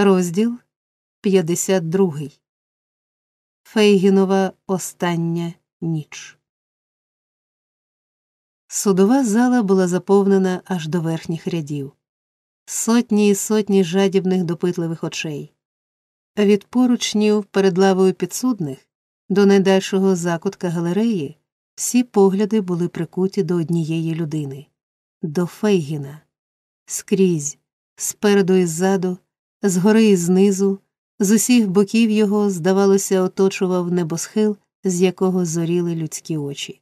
Розділ 52. Фейгінова остання ніч. Судова зала була заповнена аж до верхніх рядів, сотні і сотні жадібних допитливих очей. Від поручнів перед лавою підсудних до найдальшого закутка галереї всі погляди були прикуті до однієї людини до Фейгіна. Скрізь, спереду і ззаду, згори і знизу, з усіх боків його, здавалося, оточував небосхил, з якого зоріли людські очі.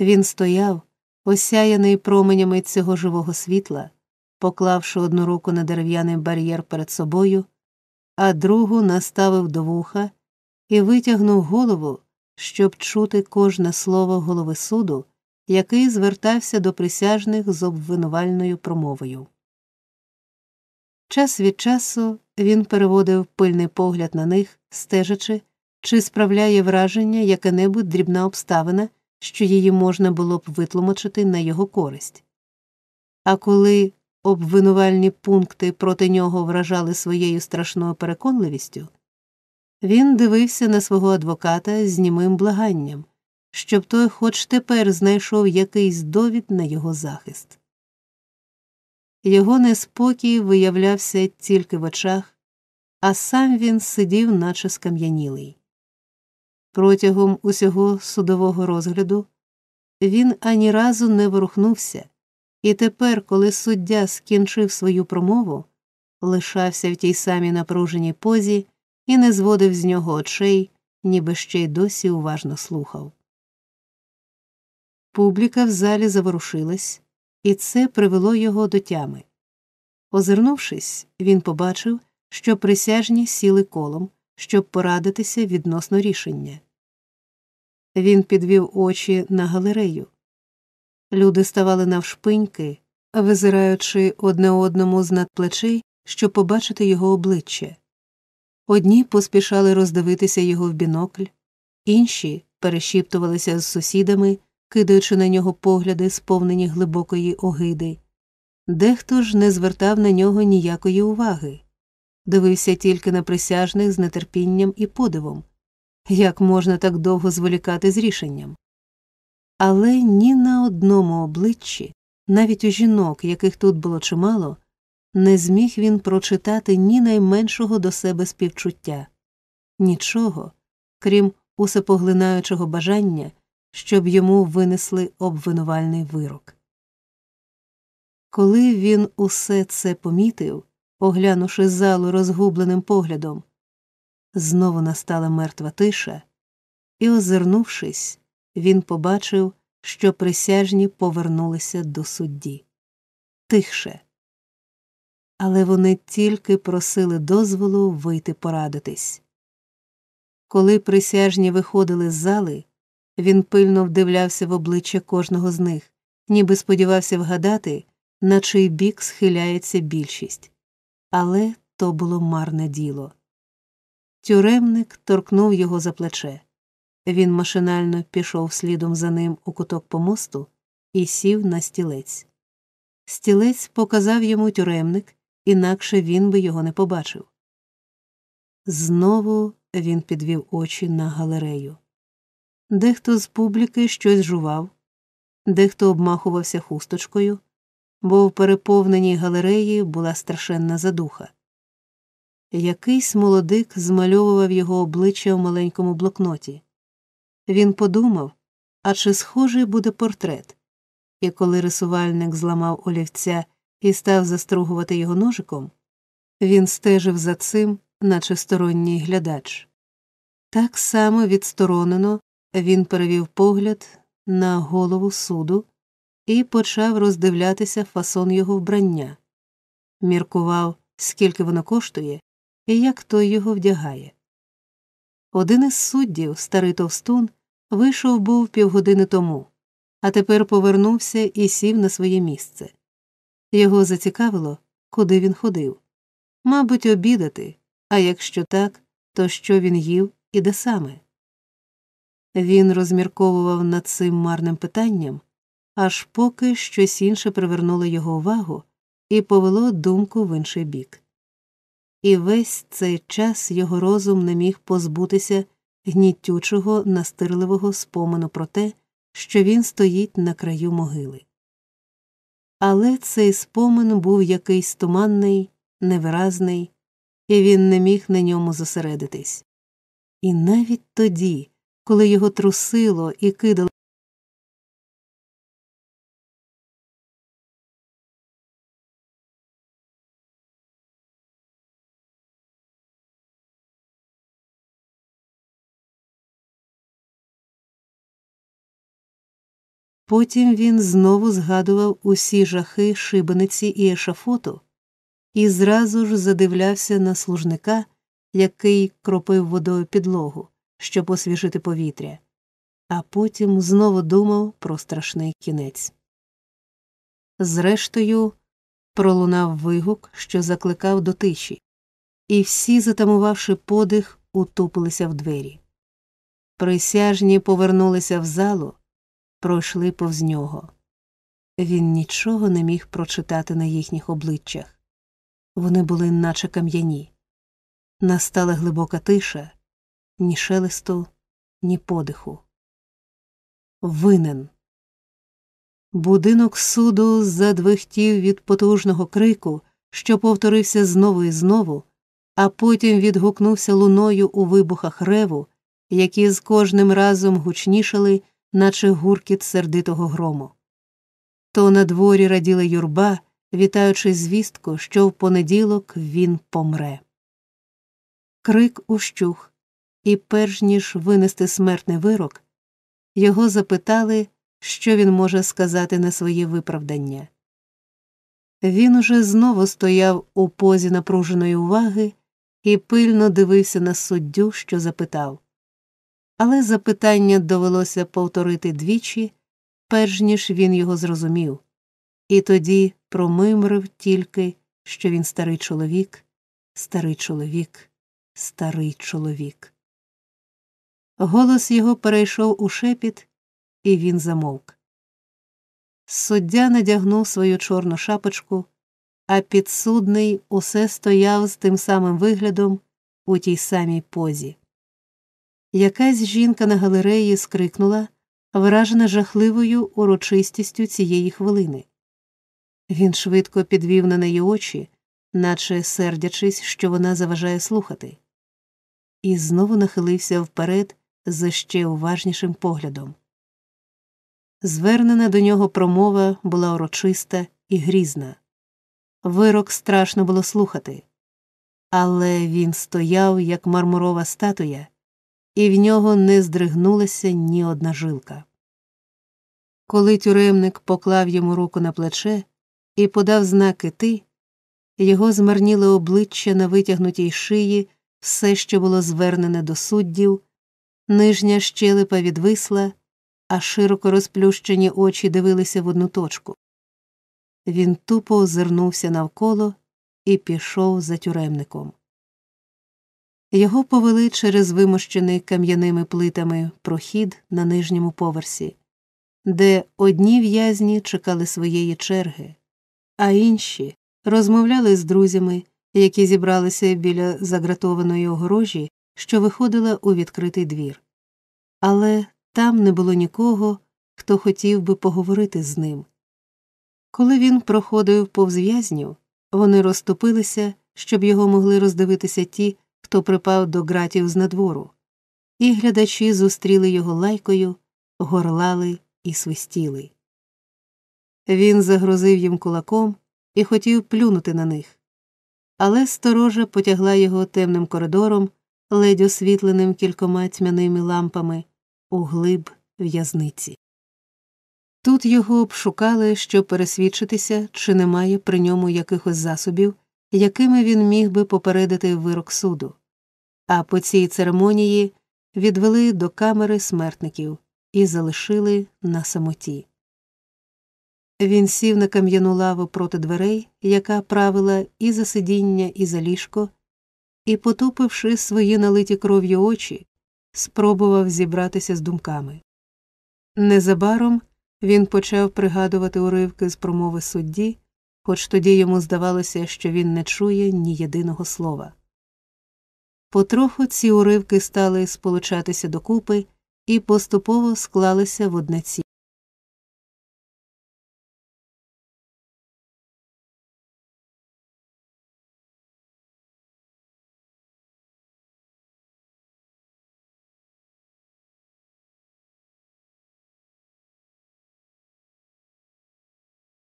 Він стояв, осяяний променями цього живого світла, поклавши одну руку на дерев'яний бар'єр перед собою, а другу наставив до вуха і витягнув голову, щоб чути кожне слово голови суду, який звертався до присяжних з обвинувальною промовою. Час від часу він переводив пильний погляд на них, стежачи, чи справляє враження яка небудь дрібна обставина, що її можна було б витлумачити на його користь. А коли обвинувальні пункти проти нього вражали своєю страшною переконливістю, він дивився на свого адвоката з німим благанням, щоб той хоч тепер знайшов якийсь довід на його захист. Його неспокій виявлявся тільки в очах, а сам він сидів, наче скам'янілий. Протягом усього судового розгляду він ані разу не ворухнувся, і тепер, коли суддя скінчив свою промову, лишався в тій самій напруженій позі і не зводив з нього очей, ніби ще й досі уважно слухав. Публіка в залі заворушилась, і це привело його до тями. Озирнувшись, він побачив, що присяжні сіли колом, щоб порадитися відносно рішення. Він підвів очі на галерею. Люди ставали навшпиньки, визираючи одне одному з над плечей, щоб побачити його обличчя. Одні поспішали роздивитися його в бінокль, інші перешіптувалися з сусідами, кидаючи на нього погляди, сповнені глибокої огиди. Дехто ж не звертав на нього ніякої уваги, дивився тільки на присяжних з нетерпінням і подивом, як можна так довго зволікати з рішенням. Але ні на одному обличчі, навіть у жінок, яких тут було чимало, не зміг він прочитати ні найменшого до себе співчуття, нічого, крім усепоглинаючого бажання, щоб йому винесли обвинувальний вирок. Коли він усе це помітив, оглянувши залу розгубленим поглядом, знову настала мертва тиша, і, озирнувшись, він побачив, що присяжні повернулися до судді. Тихше. Але вони тільки просили дозволу вийти порадитись. Коли присяжні виходили з зали, він пильно вдивлявся в обличчя кожного з них, ніби сподівався вгадати, на чий бік схиляється більшість. Але то було марне діло. Тюремник торкнув його за плече. Він машинально пішов слідом за ним у куток помосту і сів на стілець. Стілець показав йому тюремник, інакше він би його не побачив. Знову він підвів очі на галерею. Дехто з публіки щось жував, дехто обмахувався хусточкою, бо в переповненій галереї була страшенна задуха. Якийсь молодик змальовував його обличчя в маленькому блокноті. Він подумав, а чи схожий буде портрет, і коли рисувальник зламав олівця і став застругувати його ножиком, він стежив за цим, наче сторонній глядач. Так само відсторонено він перевів погляд на голову суду і почав роздивлятися фасон його вбрання, міркував, скільки воно коштує і як той його вдягає. Один із суддів, старий товстун, вийшов був півгодини тому, а тепер повернувся і сів на своє місце. Його зацікавило, куди він ходив. Мабуть, обідати, а якщо так, то що він їв і де саме. Він розмірковував над цим марним питанням, аж поки щось інше привернуло його увагу і повело думку в інший бік. і весь цей час його розум не міг позбутися гнітючого, настирливого спомену про те, що він стоїть на краю могили. Але цей спомин був якийсь туманний, невиразний, і він не міг на ньому зосередитись. І навіть тоді, коли його трусило і кидало Потім він знову згадував усі жахи шибениці і ешафоту і зразу ж задивлявся на служника, який кропив водою підлогу, щоб освіжити повітря, а потім знову думав про страшний кінець. Зрештою, пролунав вигук, що закликав до тиші, і всі, затамувавши подих, утупилися в двері. Присяжні повернулися в залу пройшли повз нього. Він нічого не міг прочитати на їхніх обличчях. Вони були наче кам'яні. Настала глибока тиша, ні шелесту, ні подиху. Винен. Будинок суду задвихтів від потужного крику, що повторився знову і знову, а потім відгукнувся луною у вибухах реву, які з кожним разом гучнішали наче гуркіт сердитого грому. То на дворі раділа юрба, вітаючи звістку, що в понеділок він помре. Крик ущух, і, перш ніж винести смертний вирок, його запитали, що він може сказати на своє виправдання. Він уже знову стояв у позі напруженої уваги і пильно дивився на суддю, що запитав але запитання довелося повторити двічі, перш ніж він його зрозумів, і тоді промимрив тільки, що він старий чоловік, старий чоловік, старий чоловік. Голос його перейшов у шепіт, і він замовк. Суддя надягнув свою чорну шапочку, а підсудний усе стояв з тим самим виглядом у тій самій позі. Якась жінка на галереї скрикнула, вражена жахливою урочистістю цієї хвилини. Він швидко підвів на неї очі, наче сердячись, що вона заважає слухати, і знову нахилився вперед за ще уважнішим поглядом. Звернена до нього промова була урочиста і грізна. Вирок страшно було слухати, але він стояв, як мармурова статуя і в нього не здригнулася ні одна жилка. Коли тюремник поклав йому руку на плече і подав знаки ти, його змарніле обличчя на витягнутій шиї, все що було звернене до суддів, нижня щелепа відвисла, а широко розплющені очі дивилися в одну точку. Він тупо озирнувся навколо і пішов за тюремником. Його повели через вимощений кам'яними плитами прохід на нижньому поверсі, де одні в'язні чекали своєї черги, а інші розмовляли з друзями, які зібралися біля загратованої огорожі, що виходила у відкритий двір. Але там не було нікого, хто хотів би поговорити з ним. Коли він проходив повз в'язнів, вони розступилися, щоб його могли роздивитися ті хто припав до ґратів з надвору, і глядачі зустріли його лайкою, горлали і свистіли. Він загрозив їм кулаком і хотів плюнути на них, але сторожа потягла його темним коридором, ледь освітленим кількома тьмяними лампами, у глиб в'язниці. Тут його обшукали, щоб пересвідчитися, чи немає при ньому якихось засобів, якими він міг би попередити вирок суду, а по цій церемонії відвели до камери смертників і залишили на самоті. Він сів на кам'яну лаву проти дверей, яка правила і за сидіння, і за ліжко, і, потупивши свої налиті кров'ю очі, спробував зібратися з думками. Незабаром він почав пригадувати уривки з промови судді, хоч тоді йому здавалося, що він не чує ні єдиного слова. Потроху ці уривки стали сполучатися докупи і поступово склалися в одне ці.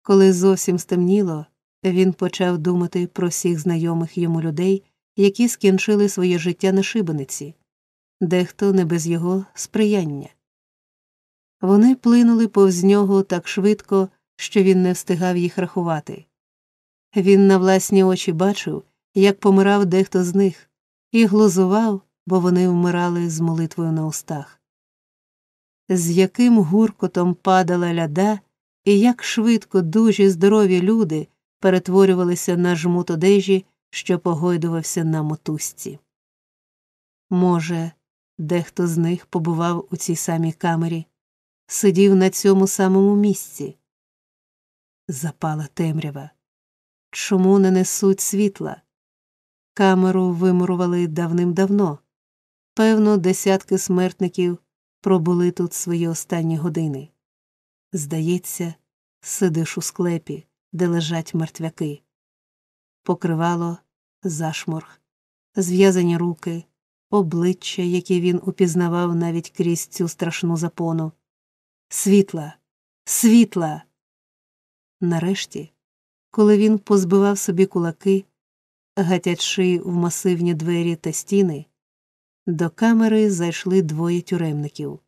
Коли зовсім стемніло, він почав думати про всіх знайомих йому людей, які скінчили своє життя на шибениці, дехто не без його сприяння. Вони плинули повз нього так швидко, що він не встигав їх рахувати. Він на власні очі бачив, як помирав дехто з них, і глузував, бо вони вмирали з молитвою на устах. З яким гуркотом падала ляда, і як швидко дужі здорові люди перетворювалися на жмут одежі, що погойдувався на мотузці. Може, дехто з них побував у цій самій камері, сидів на цьому самому місці. Запала темрява. Чому не несуть світла? Камеру вимурували давним-давно. Певно, десятки смертників пробули тут свої останні години. Здається, сидиш у склепі, де лежать мертвяки. Покривало зашморг, зв'язані руки, обличчя, які він упізнавав навіть крізь цю страшну запону. Світла, світла. Нарешті, коли він позбивав собі кулаки, гатячи в масивні двері та стіни, до камери зайшли двоє тюремників.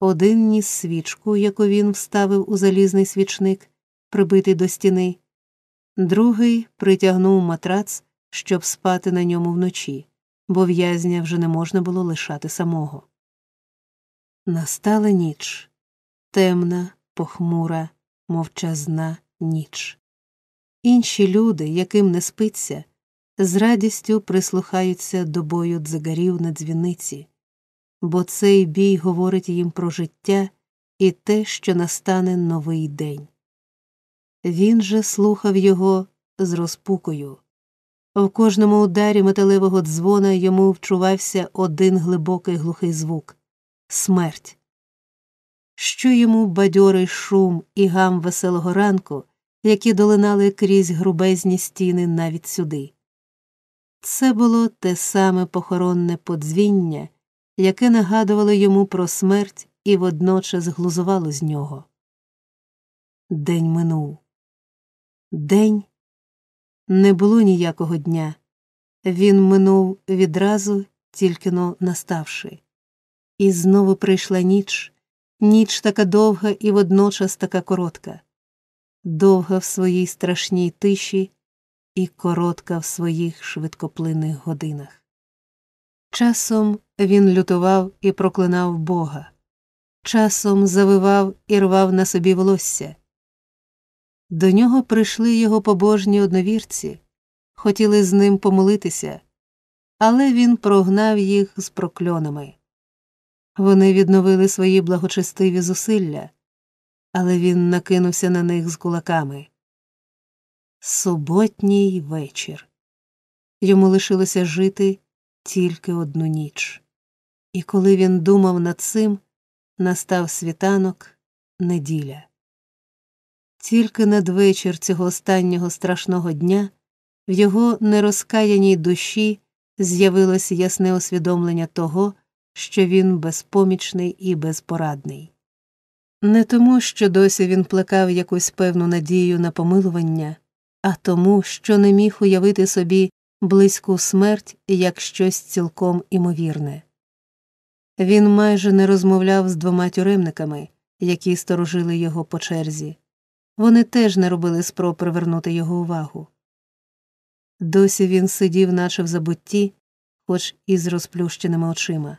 Один ніс свічку, яку він вставив у залізний свічник, прибитий до стіни, другий притягнув матрац, щоб спати на ньому вночі, бо в'язня вже не можна було лишати самого. Настала ніч темна, похмура, мовчазна ніч. Інші люди, яким не спиться, з радістю прислухаються до бою дзигарів на дзвіниці бо цей бій говорить їм про життя і те, що настане новий день. Він же слухав його з розпукою. В кожному ударі металевого дзвона йому вчувався один глибокий глухий звук смерть. Що йому бадьорий шум і гам веселого ранку, які долинали крізь грубезні стіни навіть сюди. Це було те саме похоронне подзвіння, яке нагадувало йому про смерть і водночас глузувало з нього. День минув. День не було ніякого дня. Він минув відразу, тільки но наставши. І знову прийшла ніч, ніч така довга і водночас така коротка, довга в своїй страшній тиші і коротка в своїх швидкоплинних годинах. Часом він лютував і проклинав Бога, часом завивав і рвав на собі волосся. До нього прийшли його побожні одновірці, хотіли з ним помолитися, але він прогнав їх з прокльонами. Вони відновили свої благочестиві зусилля, але він накинувся на них з кулаками. Суботній вечір. Йому лишилося жити тільки одну ніч. І коли він думав над цим, настав світанок неділя. Тільки надвечір цього останнього страшного дня в його нерозкаяній душі з'явилось ясне усвідомлення того, що він безпомічний і безпорадний. Не тому, що досі він плекав якусь певну надію на помилування, а тому, що не міг уявити собі близьку смерть як щось цілком імовірне. Він майже не розмовляв з двома тюремниками, які сторожили його по черзі. Вони теж не робили спроб привернути його увагу. Досі він сидів, наче в забутті, хоч і з розплющеними очима.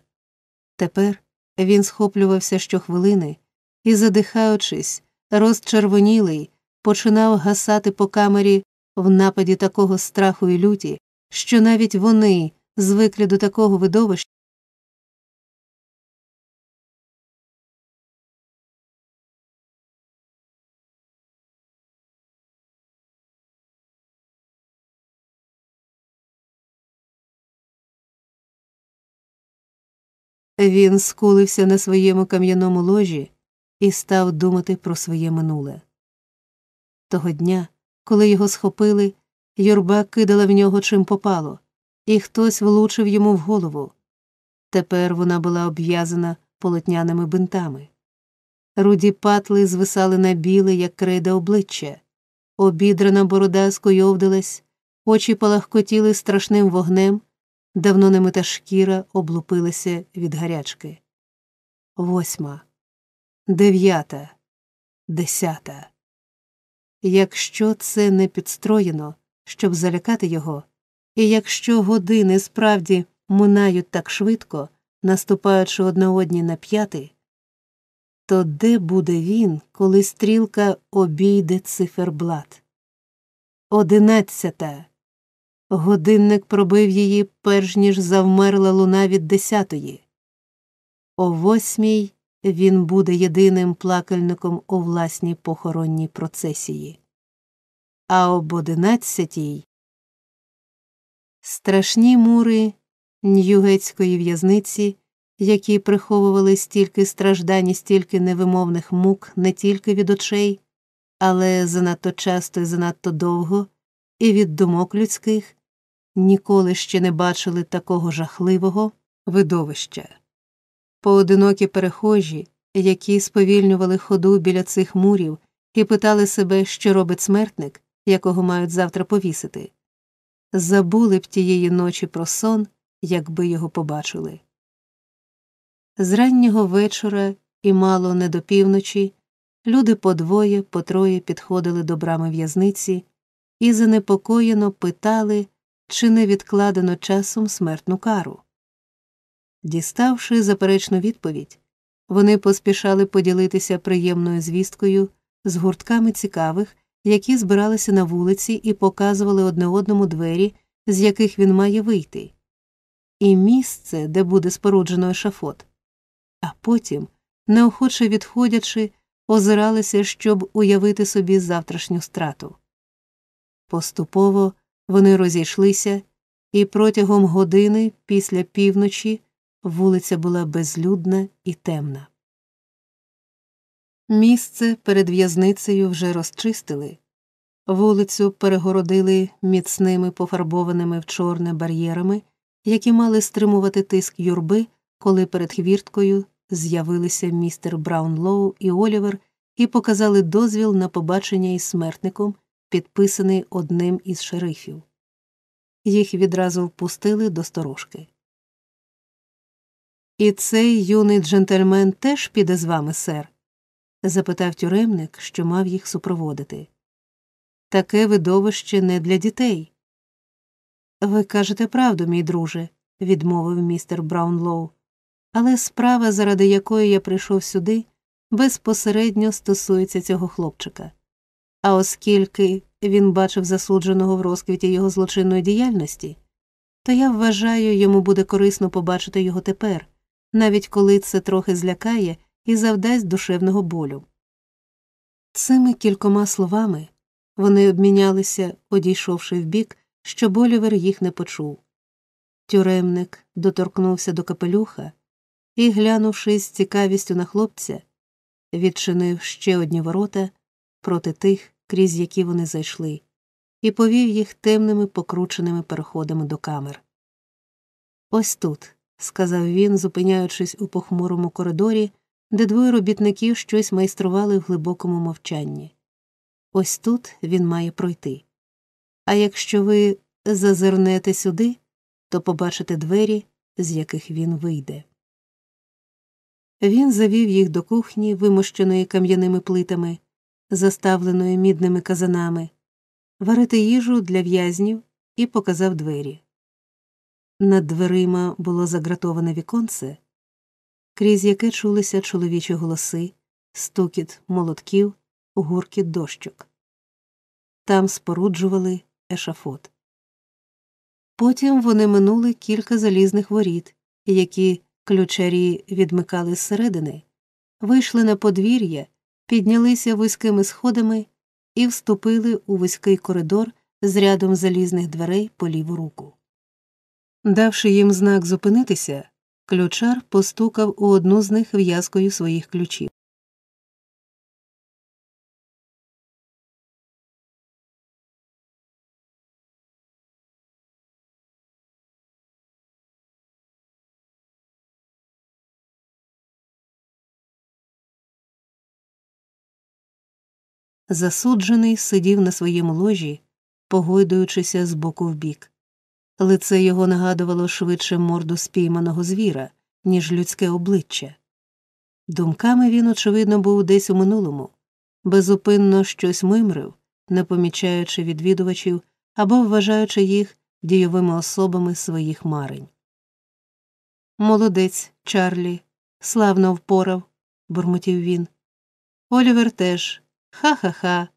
Тепер він схоплювався щохвилини і, задихаючись, розчервонілий, починав гасати по камері в нападі такого страху і люті, що навіть вони звикли до такого видовища. Він скулився на своєму кам'яному ложі і став думати про своє минуле. Того дня, коли його схопили, юрба кидала в нього чим попало, і хтось влучив йому в голову. Тепер вона була обв'язана полотняними бинтами. Руді патли звисали на біле, як крейда обличчя, обідрана борода скойовдилась, очі палахкотіли страшним вогнем, давно немита шкіра облупилася від гарячки. Восьма, дев'ята, десята. Якщо це не підстроєно, щоб залякати його, і якщо години справді минають так швидко, наступаючи одна одні на п'яти, то де буде він, коли стрілка обійде циферблат? Одинадцята. Годинник пробив її, перш ніж завмерла луна від десятої. О восьмій він буде єдиним плакальником у власній похоронній процесії. А об одинадцятій страшні мури Ньюгетської в'язниці, які приховували стільки страждань і стільки невимовних мук не тільки від очей, але занадто часто і занадто довго, і від думок людських, ніколи ще не бачили такого жахливого видовища. Поодинокі перехожі, які сповільнювали ходу біля цих мурів і питали себе, що робить смертник, якого мають завтра повісити, забули б тієї ночі про сон, якби його побачили. З раннього вечора і мало не до півночі люди по двоє, по троє підходили до брами в'язниці і занепокоєно питали, чи не відкладено часом смертну кару. Діставши заперечну відповідь, вони поспішали поділитися приємною звісткою з гуртками цікавих, які збиралися на вулиці і показували одне одному двері, з яких він має вийти, і місце, де буде споруджено ешафот. А потім, неохоче відходячи, озиралися, щоб уявити собі завтрашню страту. Поступово вони розійшлися, і протягом години після півночі вулиця була безлюдна і темна. Місце перед в'язницею вже розчистили, вулицю перегородили міцними пофарбованими в чорне бар'єрами, які мали стримувати тиск юрби, коли перед хвірткою з'явилися містер Браунлоу і Олівер і показали дозвіл на побачення із смертником, підписаний одним із шерифів. Їх відразу впустили до сторожки. І цей юний джентльмен теж піде з вами, сер? Запитав тюремник, що мав їх супроводити. Таке видовище не для дітей. Ви кажете правду, мій друже, відмовив містер Браунлоу, але справа, заради якої я прийшов сюди, безпосередньо стосується цього хлопчика. А оскільки він бачив засудженого в розквіті його злочинної діяльності, то я вважаю, йому буде корисно побачити його тепер, навіть коли це трохи злякає і завдасть душевного болю. Цими кількома словами вони обмінялися, одійшовши вбік, щоб Олівер їх не почув. Тюремник доторкнувся до капелюха і, глянувши з цікавістю на хлопця, відчинив ще одні ворота проти тих, крізь які вони зайшли, і повів їх темними покрученими переходами до камер. Ось тут, сказав він, зупиняючись у похмурому коридорі, де двоє робітників щось майстрували в глибокому мовчанні. Ось тут він має пройти. А якщо ви зазирнете сюди, то побачите двері, з яких він вийде. Він завів їх до кухні, вимощеної кам'яними плитами, заставленої мідними казанами, варити їжу для в'язнів і показав двері. Над дверима було загратоване віконце, крізь яке чулися чоловічі голоси, стукіт молотків, гуркіт дощок. Там споруджували ешафот. Потім вони минули кілька залізних воріт, які ключарі відмикали зсередини, вийшли на подвір'я, піднялися вузькими сходами і вступили у вузький коридор з рядом залізних дверей по ліву руку. Давши їм знак зупинитися, Ключар постукав у одну з них в'язкою своїх ключів. Засуджений сидів на своєму ложі, погойдуючися з боку в бік. Лице його нагадувало швидше морду спійманого звіра, ніж людське обличчя. Думками він, очевидно, був десь у минулому, безупинно щось мимрив, не помічаючи відвідувачів або вважаючи їх дійовими особами своїх марень. Молодець, Чарлі, славно впорав, бурмотів він. Олівер теж. Ха-ха-ха.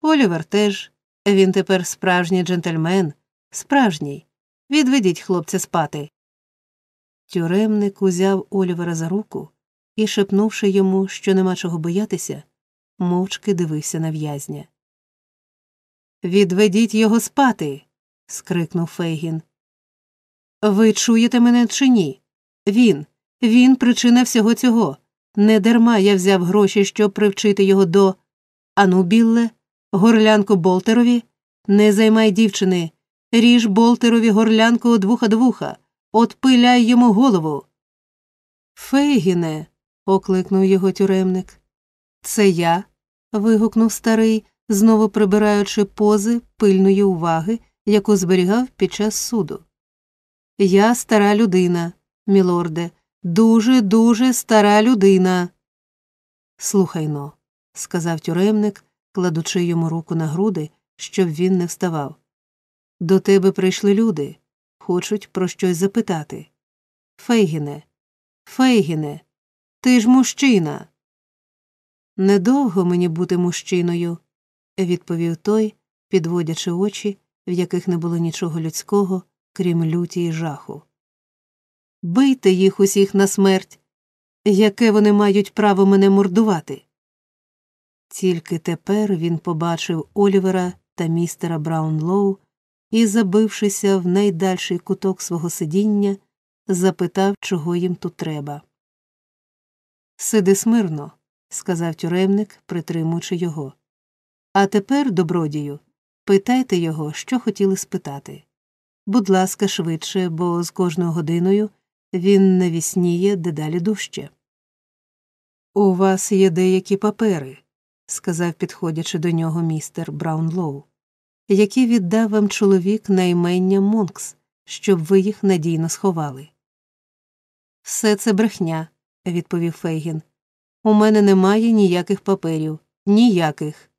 Олівер теж. Він тепер справжній джентльмен, справжній. Відведіть хлопця спати. Тюремник узяв Олівера за руку і, шепнувши йому, що нема чого боятися, мовчки дивився на в'язня. Відведіть його спати. скрикнув Фейгін. Ви чуєте мене чи ні? Він, він причина всього цього. Не дарма я взяв гроші, щоб привчити його до. Ану, Білле, горлянку Болтерові, не займай дівчини, ріж Болтерові горлянку од вуха до вуха, отпиляй йому голову. Фейгіне. окликнув його тюремник. Це я. вигукнув старий, знову прибираючи пози пильної уваги, яку зберігав під час суду. Я стара людина, мілорде, дуже, дуже стара людина. Слухай но, сказав тюремник, кладучи йому руку на груди, щоб він не вставав. До тебе прийшли люди, хочуть про щось запитати. Фейгіне, Фейгіне, ти ж мужчина. Недовго мені бути мужчиною, відповів той, підводячи очі, в яких не було нічого людського, крім люті й жаху. Бийте їх усіх на смерть. Яке вони мають право мене мордувати? Тільки тепер він побачив Олівера та містера Браунлоу і, забившися в найдальший куток свого сидіння, запитав, чого їм тут треба. Сиди смирно, сказав тюремник, притримуючи його. А тепер, добродію, питайте його, що хотіли спитати. Будь ласка, швидше, бо з кожною годиною він навісніє дедалі дужче. У вас є деякі папери, сказав, підходячи до нього містер Браунлоу, які віддав вам чоловік на імення Монкс, щоб ви їх надійно сховали. Все це брехня, відповів Фейгін. У мене немає ніяких паперів, ніяких.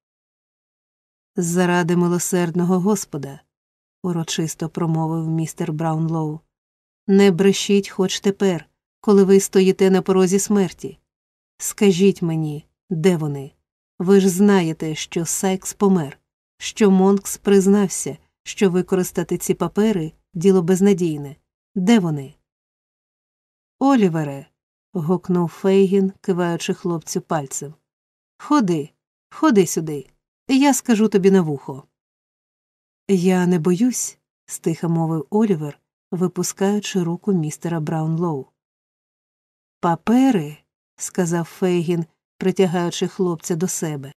Заради милосердного Господа, урочисто промовив містер Браунлоу. Не брешіть хоч тепер, коли ви стоїте на порозі смерті. Скажіть мені, де вони? Ви ж знаєте, що Сайкс помер, що Монкс признався, що використати ці папери діло безнадійне. Де вони? Олівере. гукнув Фейгін, киваючи хлопцю пальцем. Ходи, ходи сюди. Я скажу тобі на вухо. Я не боюсь, стиха мовив Олівер, випускаючи руку містера Браунлоу. Папери, сказав Фейгін, притягаючи хлопця до себе.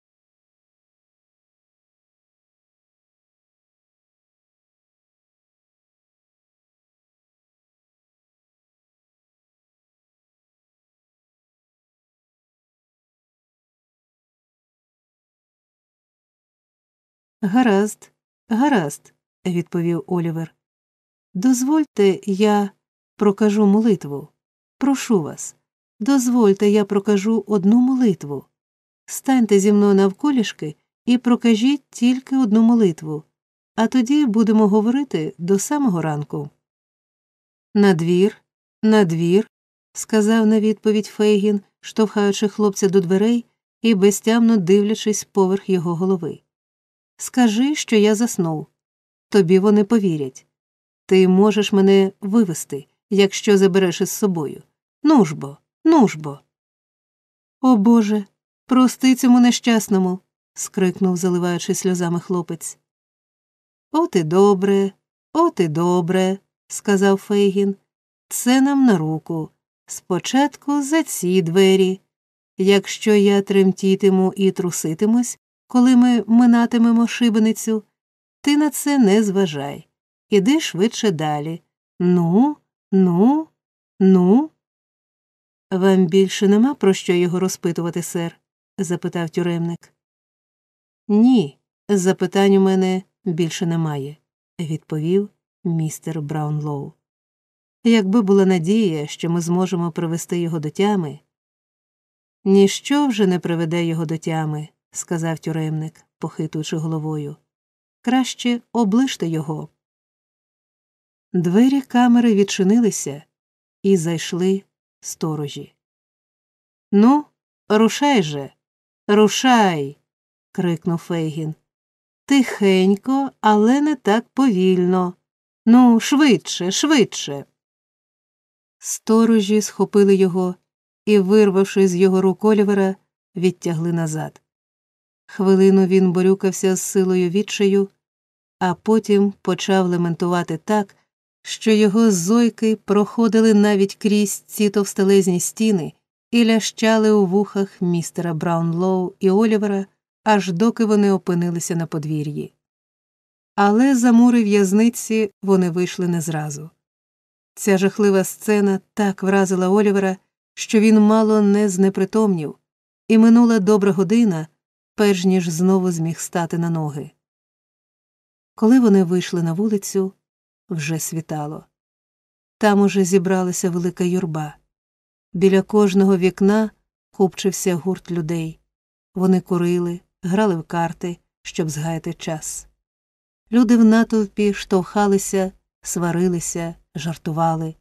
Гаразд, гаразд, відповів Олівер. Дозвольте, я прокажу молитву. Прошу вас, дозвольте, я прокажу одну молитву. Станьте зі мною навколішки і прокажіть тільки одну молитву, а тоді будемо говорити до самого ранку. Надвір, надвір, сказав на відповідь Фейгін, штовхаючи хлопця до дверей і безтямно дивлячись поверх його голови. Скажи, що я заснув. Тобі вони повірять. Ти можеш мене вивести, якщо забереш із собою. Ну ж бо, ну ж бо. О Боже, прости цьому нещасному. скрикнув, заливаючи сльозами хлопець. От і добре, от і добре, сказав Фейгін. Це нам на руку. Спочатку за ці двері. Якщо я тремтітиму і труситимусь, коли ми минатимемо шибеницю, ти на це не зважай. Іди швидше далі. Ну, ну, ну. Вам більше нема про що його розпитувати, сер? запитав тюремник. Ні, запитань у мене більше немає, відповів містер Браунлоу. Якби була надія, що ми зможемо привести його до тями. Ніщо вже не приведе його до тями, сказав тюремник, похитуючи головою. Краще оближте його. Двері камери відчинилися і зайшли сторожі. Ну, рушай же, рушай. крикнув Фейгін. Тихенько, але не так повільно. Ну, швидше, швидше. Сторожі схопили його і, вирвавши з його рук Олівера, відтягли назад. Хвилину він борюкався з силою відчаю, а потім почав лементувати так, що його зойки проходили навіть крізь ці товстелезні стіни і лящали у вухах містера Браунлоу і Олівера, аж доки вони опинилися на подвір'ї. Але за мури в'язниці вони вийшли не зразу. Ця жахлива сцена так вразила Олівера, що він мало не знепритомнів, і минула добра година, перш ніж знову зміг стати на ноги. Коли вони вийшли на вулицю, вже світало. Там уже зібралася велика юрба. Біля кожного вікна купчився гурт людей. Вони курили, грали в карти, щоб згаяти час. Люди в натовпі штовхалися, сварилися, жартували.